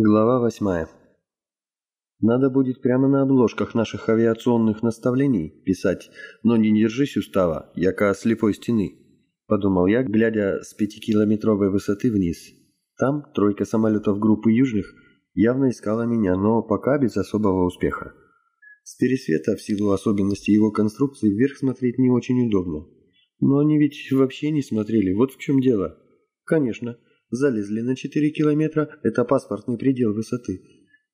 Глава восьмая. Надо будет прямо на обложках наших авиационных наставлений писать «Но не держись устава, яко слепой стены», — подумал я, глядя с пятикилометровой высоты вниз. Там тройка самолетов группы южных явно искала меня, но пока без особого успеха. С пересвета, в силу особенностей его конструкции, вверх смотреть не очень удобно. Но они ведь вообще не смотрели, вот в чем дело. Конечно, залезли на 4 километра, это паспортный предел высоты,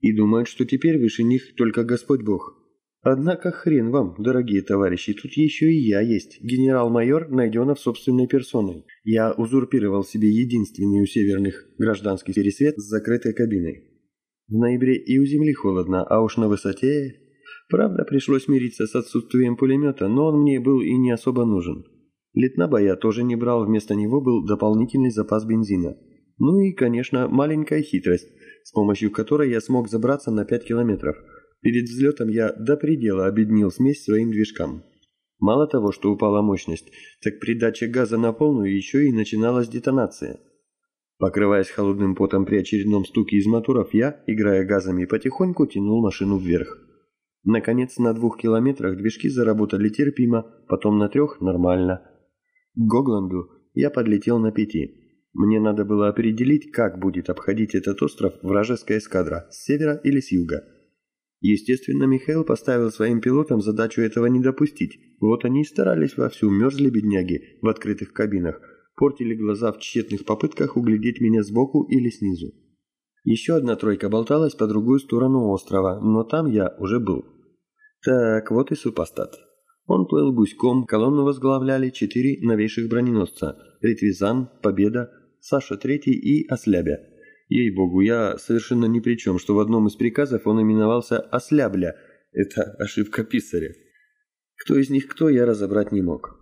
и думают, что теперь выше них только Господь Бог. Однако хрен вам, дорогие товарищи, тут еще и я есть, генерал-майор Найденов собственной персоной. Я узурпировал себе единственный у северных гражданский пересвет с закрытой кабиной. В ноябре и у земли холодно, а уж на высоте... Правда, пришлось мириться с отсутствием пулемета, но он мне был и не особо нужен. Литнаба я тоже не брал, вместо него был дополнительный запас бензина. Ну и, конечно, маленькая хитрость, с помощью которой я смог забраться на 5 километров. Перед взлетом я до предела обеднил смесь своим движкам. Мало того, что упала мощность, так при даче газа на полную еще и начиналась детонация. Покрываясь холодным потом при очередном стуке из моторов, я, играя газами, потихоньку тянул машину вверх. Наконец, на двух километрах движки заработали терпимо, потом на трех – нормально – к Гогланду я подлетел на пяти. Мне надо было определить, как будет обходить этот остров вражеская эскадра, с севера или с юга. Естественно, Михаил поставил своим пилотам задачу этого не допустить. Вот они и старались вовсю, мерзли бедняги в открытых кабинах, портили глаза в тщетных попытках углядеть меня сбоку или снизу. Еще одна тройка болталась по другую сторону острова, но там я уже был. Так, вот и супостат. Он плыл гуськом, колонну возглавляли четыре новейших броненосца – Ритвизан, Победа, Саша Третий и Ослябя. Ей-богу, я совершенно ни при чем, что в одном из приказов он именовался Ослябля. Это ошибка писаря. Кто из них кто, я разобрать не мог.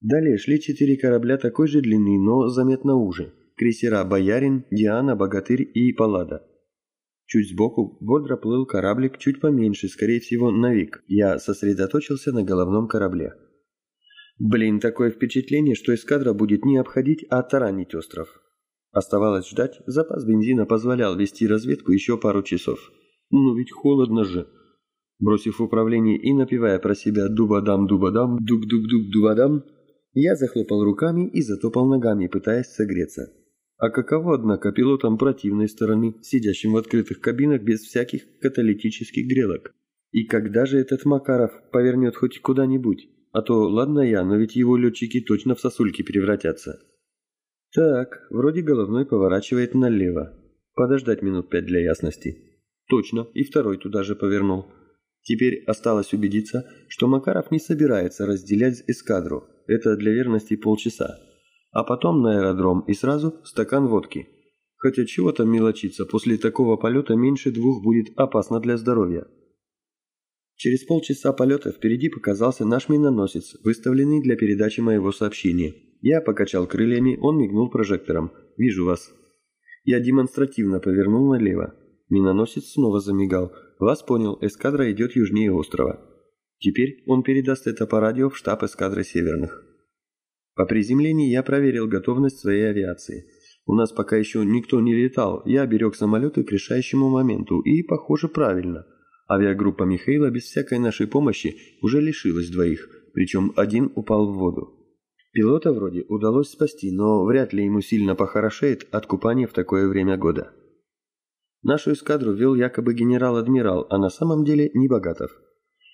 Далее шли четыре корабля такой же длины, но заметно уже. Крейсера «Боярин», «Диана», «Богатырь» и «Паллада». Чуть сбоку бодро плыл кораблик чуть поменьше, скорее всего, Навик. Я сосредоточился на головном корабле. Блин, такое впечатление, что эскадра будет не обходить, а таранить остров. Оставалось ждать, запас бензина позволял вести разведку еще пару часов. Ну ведь холодно же. Бросив управление и напевая про себя «дубадам-дубадам», «дук-дук-дук-дубадам», я захлопал руками и затопал ногами, пытаясь согреться. А каково, однако, пилотам противной стороны, сидящим в открытых кабинах без всяких каталитических грелок? И когда же этот Макаров повернет хоть куда-нибудь? А то, ладно я, но ведь его летчики точно в сосульки превратятся. Так, вроде головной поворачивает налево. Подождать минут пять для ясности. Точно, и второй туда же повернул. Теперь осталось убедиться, что Макаров не собирается разделять эскадру. Это для верности полчаса а потом на аэродром и сразу стакан водки. Хотя чего там мелочиться, после такого полета меньше двух будет опасно для здоровья. Через полчаса полета впереди показался наш миноносец, выставленный для передачи моего сообщения. Я покачал крыльями, он мигнул прожектором. «Вижу вас». Я демонстративно повернул налево. Миноносец снова замигал. «Вас понял, эскадра идет южнее острова». Теперь он передаст это по радио в штаб эскадры Северных. По приземлении я проверил готовность своей авиации. У нас пока еще никто не летал, я берег самолеты к решающему моменту, и, похоже, правильно. Авиагруппа Михаила без всякой нашей помощи уже лишилась двоих, причем один упал в воду. Пилота вроде удалось спасти, но вряд ли ему сильно похорошеет от купания в такое время года. Нашу эскадру вел якобы генерал-адмирал, а на самом деле Небогатов.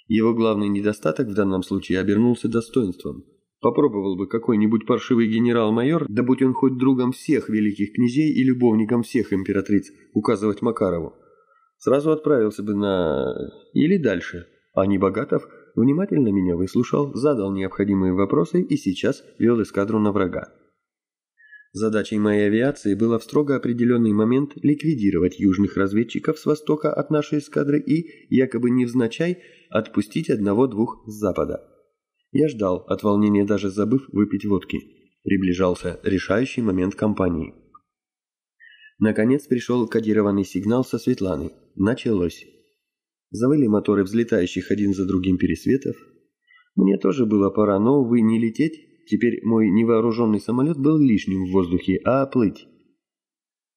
Его главный недостаток в данном случае обернулся достоинством – Попробовал бы какой-нибудь паршивый генерал-майор, да будь он хоть другом всех великих князей и любовником всех императриц, указывать Макарову. Сразу отправился бы на... или дальше. А Небогатов внимательно меня выслушал, задал необходимые вопросы и сейчас вел эскадру на врага. Задачей моей авиации было в строго определенный момент ликвидировать южных разведчиков с востока от нашей эскадры и, якобы невзначай, отпустить одного-двух с запада. Я ждал, от волнения даже забыв выпить водки. Приближался решающий момент кампании. Наконец пришел кодированный сигнал со Светланы. Началось. Завыли моторы взлетающих один за другим пересветов. Мне тоже было пора, но, увы, не лететь. Теперь мой невооруженный самолет был лишним в воздухе, а плыть.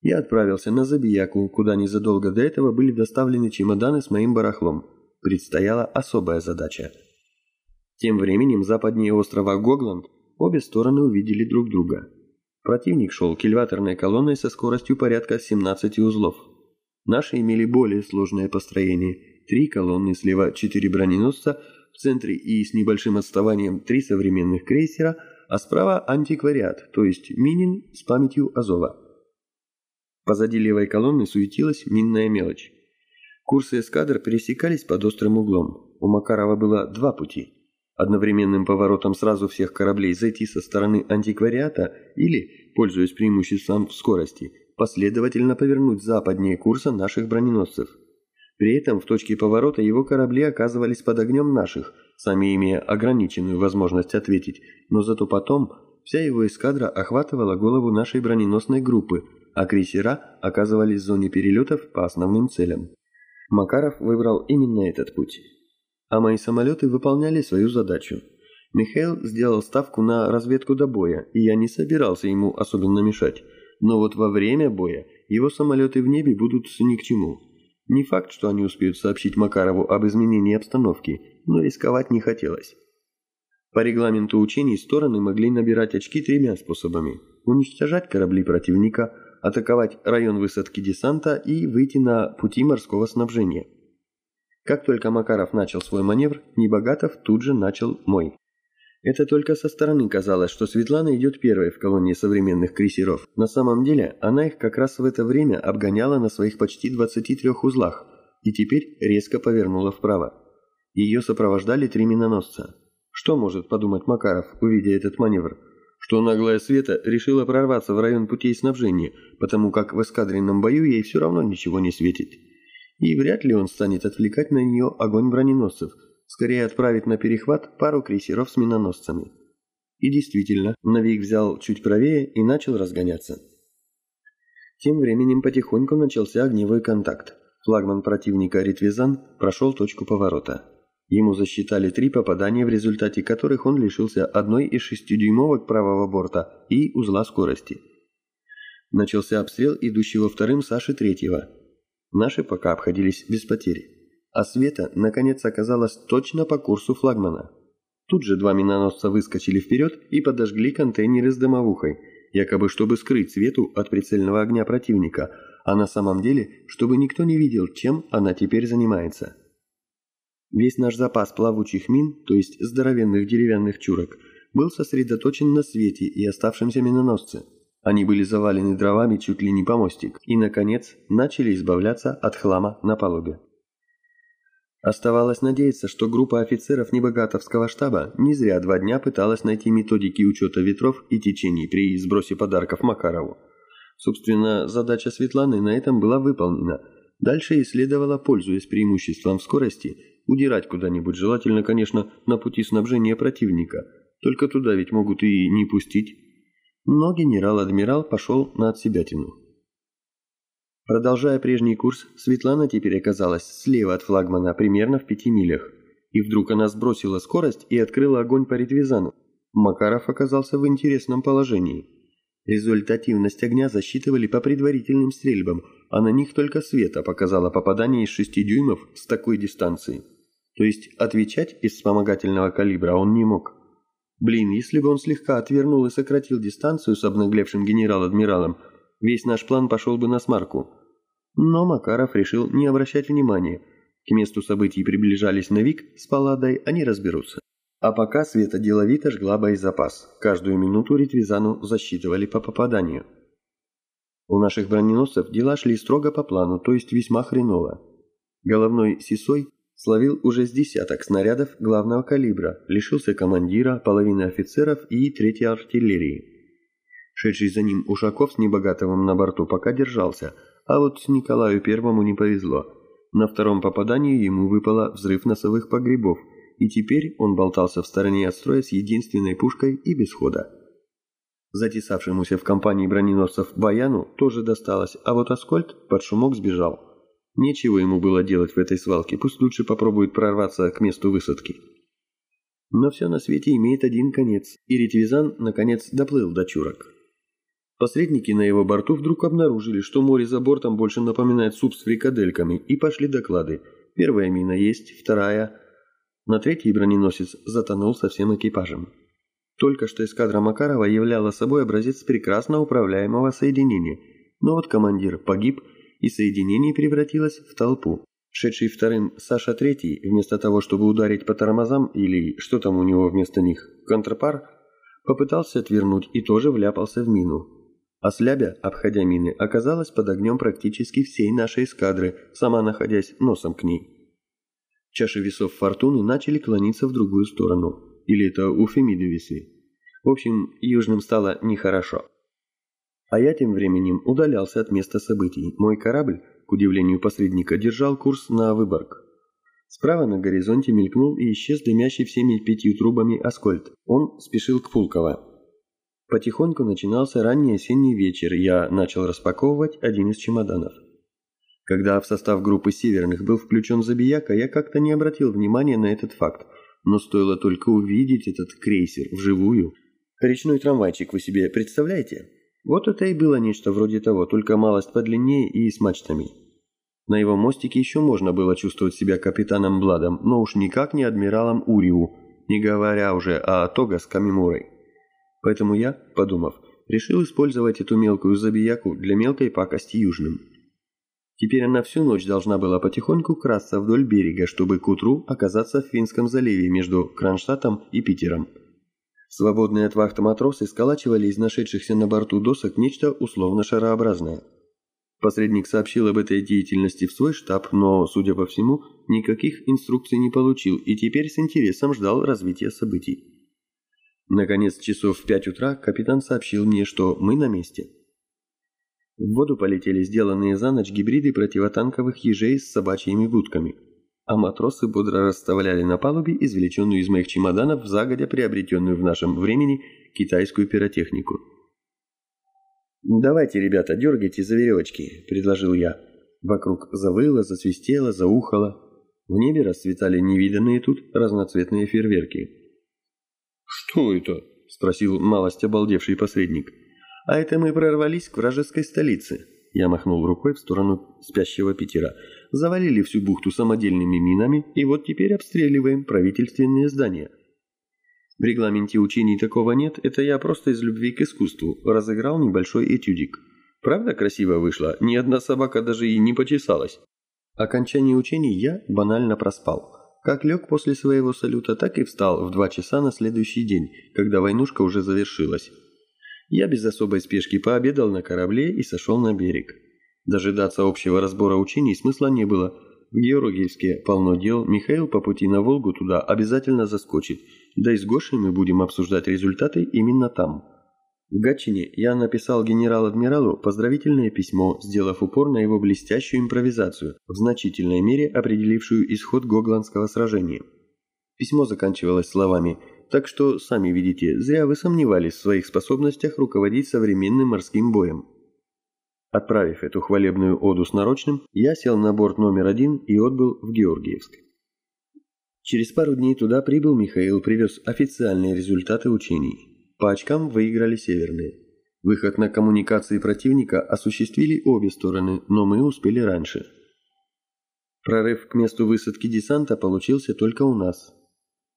Я отправился на Забияку, куда незадолго до этого были доставлены чемоданы с моим барахлом. Предстояла особая задача. Тем временем западнее острова Гогланд обе стороны увидели друг друга. Противник шел кильваторной колонной со скоростью порядка 17 узлов. Наши имели более сложное построение. Три колонны, слева четыре броненосца, в центре и с небольшим отставанием три современных крейсера, а справа антиквариат, то есть Минин с памятью Азова. Позади левой колонны суетилась минная мелочь. Курсы эскадр пересекались под острым углом. У Макарова было два пути. Одновременным поворотом сразу всех кораблей зайти со стороны антиквариата или, пользуясь преимуществом в скорости, последовательно повернуть западнее курса наших броненосцев. При этом в точке поворота его корабли оказывались под огнем наших, сами имея ограниченную возможность ответить, но зато потом вся его эскадра охватывала голову нашей броненосной группы, а крейсера оказывались в зоне перелетов по основным целям. Макаров выбрал именно этот путь. А мои самолеты выполняли свою задачу. Михаил сделал ставку на разведку до боя, и я не собирался ему особенно мешать. Но вот во время боя его самолеты в небе будут ни к чему. Не факт, что они успеют сообщить Макарову об изменении обстановки, но рисковать не хотелось. По регламенту учений стороны могли набирать очки тремя способами. Уничтожать корабли противника, атаковать район высадки десанта и выйти на пути морского снабжения. Как только Макаров начал свой маневр, Небогатов тут же начал мой. Это только со стороны казалось, что Светлана идет первой в колонии современных крейсеров. На самом деле, она их как раз в это время обгоняла на своих почти 23 узлах и теперь резко повернула вправо. Ее сопровождали три миноносца. Что может подумать Макаров, увидя этот маневр? Что наглая Света решила прорваться в район путей снабжения, потому как в эскадренном бою ей все равно ничего не светит. И вряд ли он станет отвлекать на нее огонь броненосцев – скорее отправить на перехват пару крейсеров с миноносцами. И действительно, Навик взял чуть правее и начал разгоняться. Тем временем потихоньку начался огневой контакт. Флагман противника Ритвизан прошел точку поворота. Ему засчитали три попадания, в результате которых он лишился одной из шестидюймовок правого борта и узла скорости. Начался обстрел идущего вторым Саши Третьего. Наши пока обходились без потерь а Света, наконец, оказалась точно по курсу флагмана. Тут же два миноносца выскочили вперед и подожгли контейнеры с дымовухой, якобы чтобы скрыть Свету от прицельного огня противника, а на самом деле, чтобы никто не видел, чем она теперь занимается. Весь наш запас плавучих мин, то есть здоровенных деревянных чурок, был сосредоточен на Свете и оставшемся миноносце. Они были завалены дровами чуть ли не по мостик и, наконец, начали избавляться от хлама на палубе. Оставалось надеяться, что группа офицеров Небогатовского штаба не зря два дня пыталась найти методики учета ветров и течений при сбросе подарков Макарову. Собственно, задача Светланы на этом была выполнена. Дальше ей следовало, пользуясь преимуществом в скорости, удирать куда-нибудь, желательно, конечно, на пути снабжения противника. Только туда ведь могут и не пустить. Но генерал-адмирал пошел на отсебятину. Продолжая прежний курс, Светлана теперь оказалась слева от флагмана, примерно в пяти милях. И вдруг она сбросила скорость и открыла огонь по ретвизану. Макаров оказался в интересном положении. Результативность огня засчитывали по предварительным стрельбам, а на них только Света показала попадание из 6 дюймов с такой дистанции. То есть отвечать из вспомогательного калибра он не мог. Блин, если бы он слегка отвернул и сократил дистанцию с обнаглевшим генерал-адмиралом, весь наш план пошел бы на смарку. Но Макаров решил не обращать внимания. К месту событий приближались Навик с Палладой, они разберутся. А пока Света деловито жгла боезапас. Каждую минуту Ритвизану засчитывали по попаданию. У наших броненосцев дела шли строго по плану, то есть весьма хреново. Головной Сисой словил уже с десяток снарядов главного калибра, лишился командира, половины офицеров и третьей артиллерии. Шедший за ним Ушаков с Небогатовым на борту пока держался, а вот Николаю Первому не повезло. На втором попадании ему выпало взрыв носовых погребов, и теперь он болтался в стороне от строя с единственной пушкой и без хода. Затесавшемуся в компании броненосцев Баяну тоже досталось, а вот Аскольд под шумок сбежал. Нечего ему было делать в этой свалке, пусть лучше попробует прорваться к месту высадки. Но все на свете имеет один конец, и Ретвизан, наконец, доплыл до чурок. Посредники на его борту вдруг обнаружили, что море за бортом больше напоминает суп с фрикадельками, и пошли доклады. Первая мина есть, вторая. На третий броненосец затонул со всем экипажем. Только что эскадра Макарова являла собой образец прекрасно управляемого соединения, но вот командир погиб, и соединение превратилось в толпу. Шедший вторым Саша Третий, вместо того, чтобы ударить по тормозам или что там у него вместо них, контрпар, попытался отвернуть и тоже вляпался в мину. А Слябя, обходя мины, оказалась под огнем практически всей нашей эскадры, сама находясь носом к ней. Чаши весов фортуны начали клониться в другую сторону. Или это у Фемиды весы. В общем, южным стало нехорошо. А я тем временем удалялся от места событий. Мой корабль, к удивлению посредника, держал курс на Выборг. Справа на горизонте мелькнул и исчез дымящий всеми пятью трубами Аскольд. Он спешил к Пулково. Потихоньку начинался ранний осенний вечер, я начал распаковывать один из чемоданов. Когда в состав группы северных был включен Забияка, я как-то не обратил внимания на этот факт, но стоило только увидеть этот крейсер вживую. Речной трамвайчик вы себе представляете? Вот это и было нечто вроде того, только малость подлиннее и с мачтами. На его мостике еще можно было чувствовать себя капитаном Бладом, но уж никак не адмиралом Уриу, не говоря уже о Тога с Камимурой. Поэтому я, подумав, решил использовать эту мелкую забияку для мелкой пакости южным. Теперь она всю ночь должна была потихоньку красться вдоль берега, чтобы к утру оказаться в Финском заливе между Кронштадтом и Питером. Свободные от вахты матросы сколачивали из нашедшихся на борту досок нечто условно шарообразное. Посредник сообщил об этой деятельности в свой штаб, но, судя по всему, никаких инструкций не получил и теперь с интересом ждал развития событий. Наконец, часов в пять утра капитан сообщил мне, что мы на месте. В воду полетели сделанные за ночь гибриды противотанковых ежей с собачьими будками, а матросы бодро расставляли на палубе извлеченную из моих чемоданов загодя приобретенную в нашем времени китайскую пиротехнику. «Давайте, ребята, дергайте за веревочки», – предложил я. Вокруг завыло, засвистело, заухало. В небе расцветали невиданные тут разноцветные фейерверки. «Что это?» – спросил малость обалдевший посредник. «А это мы прорвались к вражеской столице». Я махнул рукой в сторону спящего Питера. Завалили всю бухту самодельными минами, и вот теперь обстреливаем правительственные здания. В регламенте учений такого нет, это я просто из любви к искусству разыграл небольшой этюдик. Правда красиво вышло? Ни одна собака даже и не почесалась. Окончание учений я банально проспал. Как лег после своего салюта, так и встал в два часа на следующий день, когда войнушка уже завершилась. Я без особой спешки пообедал на корабле и сошел на берег. Дожидаться общего разбора учений смысла не было. В Георгиевске полно дел, Михаил по пути на Волгу туда обязательно заскочит, да и с Гошей мы будем обсуждать результаты именно там. В Гатчине я написал генерал-адмиралу поздравительное письмо, сделав упор на его блестящую импровизацию, в значительной мере определившую исход Гогландского сражения. Письмо заканчивалось словами «Так что, сами видите, зря вы сомневались в своих способностях руководить современным морским боем». Отправив эту хвалебную оду с нарочным, я сел на борт номер один и отбыл в Георгиевск. Через пару дней туда прибыл Михаил, привез официальные результаты учений. По очкам выиграли северные. Выход на коммуникации противника осуществили обе стороны, но мы успели раньше. Прорыв к месту высадки десанта получился только у нас.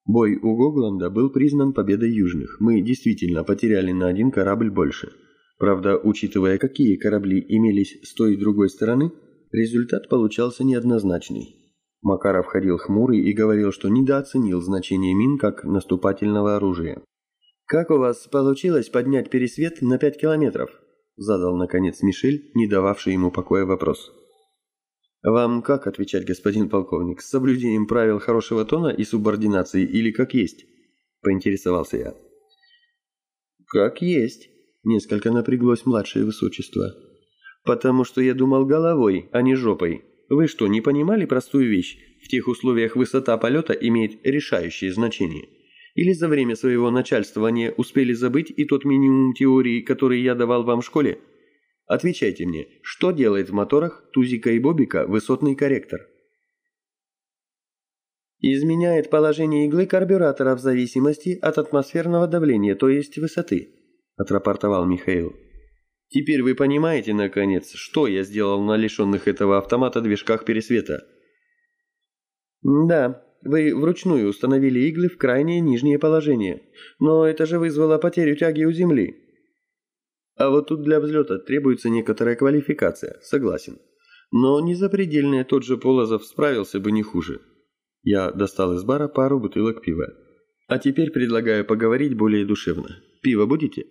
Бой у Гогланда был признан победой южных. Мы действительно потеряли на один корабль больше. Правда, учитывая, какие корабли имелись с той и другой стороны, результат получался неоднозначный. Макаров ходил хмурый и говорил, что недооценил значение мин как наступательного оружия. «Как у вас получилось поднять пересвет на пять километров?» Задал, наконец, Мишель, не дававший ему покоя вопрос. «Вам как отвечать, господин полковник, с соблюдением правил хорошего тона и субординации или как есть?» Поинтересовался я. «Как есть», — несколько напряглось младшее высочество. «Потому что я думал головой, а не жопой. Вы что, не понимали простую вещь? В тех условиях высота полета имеет решающее значение». Или за время своего начальствования успели забыть и тот минимум теории, который я давал вам в школе? Отвечайте мне, что делает в моторах Тузика и Бобика высотный корректор? Изменяет положение иглы карбюратора в зависимости от атмосферного давления, то есть высоты, отрапортовал Михаил. Теперь вы понимаете, наконец, что я сделал на лишенных этого автомата движках пересвета? Да, вы вручную установили иглы в крайнее нижнее положение, но это же вызвало потерю тяги у Земли. А вот тут для взлета требуется некоторая квалификация, согласен. Но не запредельная тот же Полозов справился бы не хуже. Я достал из бара пару бутылок пива. А теперь предлагаю поговорить более душевно. Пиво будете?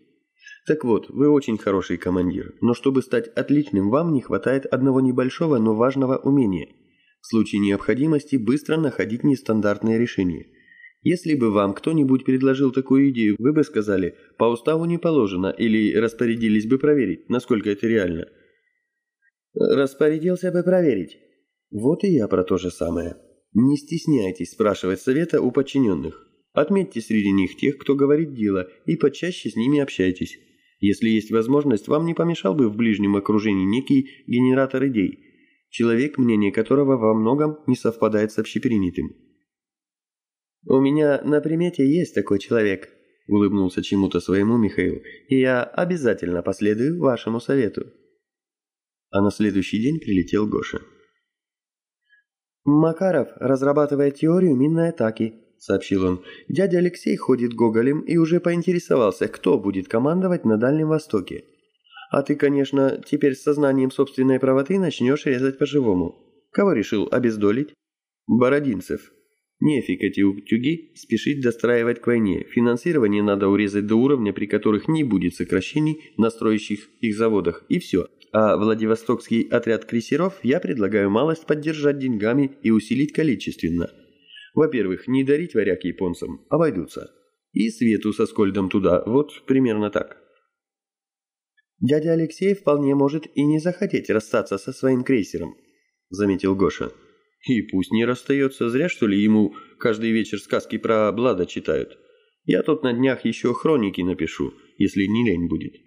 Так вот, вы очень хороший командир, но чтобы стать отличным, вам не хватает одного небольшого, но важного умения. В случае необходимости быстро находить нестандартные решения. Если бы вам кто-нибудь предложил такую идею, вы бы сказали «по уставу не положено» или распорядились бы проверить, насколько это реально. Распорядился бы проверить. Вот и я про то же самое. Не стесняйтесь спрашивать совета у подчиненных. Отметьте среди них тех, кто говорит дело, и почаще с ними общайтесь. Если есть возможность, вам не помешал бы в ближнем окружении некий генератор идей, человек, мнение которого во многом не совпадает с общепринятым. «У меня на примете есть такой человек», – улыбнулся чему-то своему Михаил, «и я обязательно последую вашему совету». А на следующий день прилетел Гоша. «Макаров разрабатывает теорию минной атаки», – сообщил он. «Дядя Алексей ходит гоголем и уже поинтересовался, кто будет командовать на Дальнем Востоке. А ты, конечно, теперь с сознанием собственной правоты начнешь резать по-живому. Кого решил обездолить?» «Бородинцев», Нефиг эти утюги спешить достраивать к войне. Финансирование надо урезать до уровня, при которых не будет сокращений на строящих их заводах. И все. А Владивостокский отряд крейсеров я предлагаю малость поддержать деньгами и усилить количественно. Во-первых, не дарить варяг японцам, обойдутся. И Свету со Скольдом туда, вот примерно так. «Дядя Алексей вполне может и не захотеть расстаться со своим крейсером», — заметил Гоша. «И пусть не расстается, зря что ли ему каждый вечер сказки про Блада читают. Я тут на днях еще хроники напишу, если не лень будет».